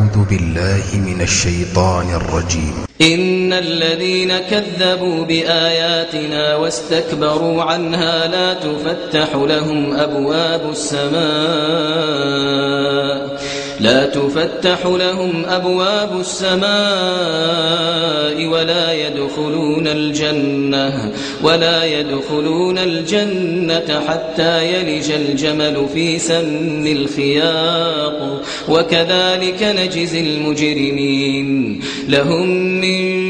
أعوذ بالله من الشيطان الرجيم. إن الذين كذبوا بآياتنا واستكبروا عنها لا تفتح لهم أبواب السماء. لا تفتح لهم أبواب السماء ولا يدخلون الجنة ولا يدخلون الجنة حتى يلج الجمل في سم الخياط. وكذلك نجزي المجرمين. لهم من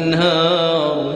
الأنهار.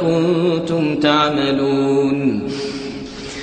كنتم تعملون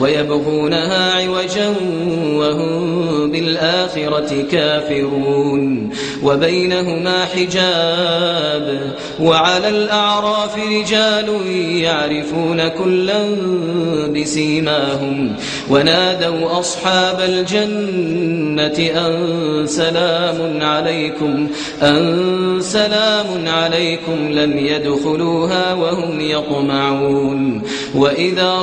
ويبغونها عوجا وهم بالآخرة كافرون. وبينهما حجاب وعلى الأعراف رجال يعرفون كلا بسيماهم. ونادوا أصحاب الجنة أن سلام عليكم أن سلام عليكم لم يدخلوها وهم يطمعون. وإذا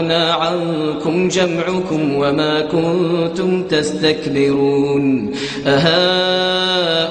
أغنى عنكم جمعكم وما كنتم تستكبرون أهؤلاء